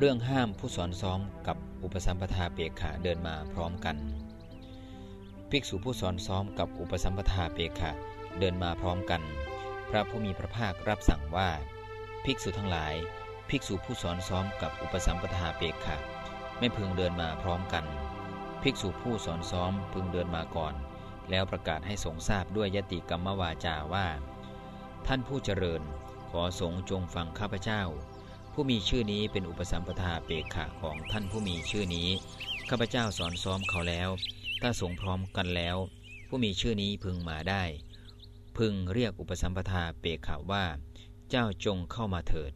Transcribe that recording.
เรื่องห้ามผู้สอนซ้อมกับอุปสัมปทาเปกขาเดินมาพร้อมกัน ภิกษุผู้สอนซ้อมกับอุปสัมปทาเปกขาเดินมาพร้อมกัน พระผู้มีพระภาครับสั่งว่า ภิกษุทั้งหลาย ภิกษุผู้สอนซ้อมกับอุปสัมปทาเปกขาไม่พึงเดินมาพร้อมกัน ภิกษุผู้สอนซ้อมพึงเดินมาก่อน แล้วประกาศให้สงทราบด้วยยติกรรมวาจาว่า ท่านผู้เจริญ ขอสงจงฟังข้าพเจ้า ผู้มีชื่อนี้เป็นอุปสัมปทาเปกขะของท่านผู้มีชื่อนี้ข้าพเจ้าสอนซ้อมเขาแล้ว ถ้าสงพร้อมกันแล้ว ผู้มีชื่อนี้พึงมาได้ พึงเรียกอุปสัมปทาเปกขะว่า เจ้าจงเข้ามาเถิด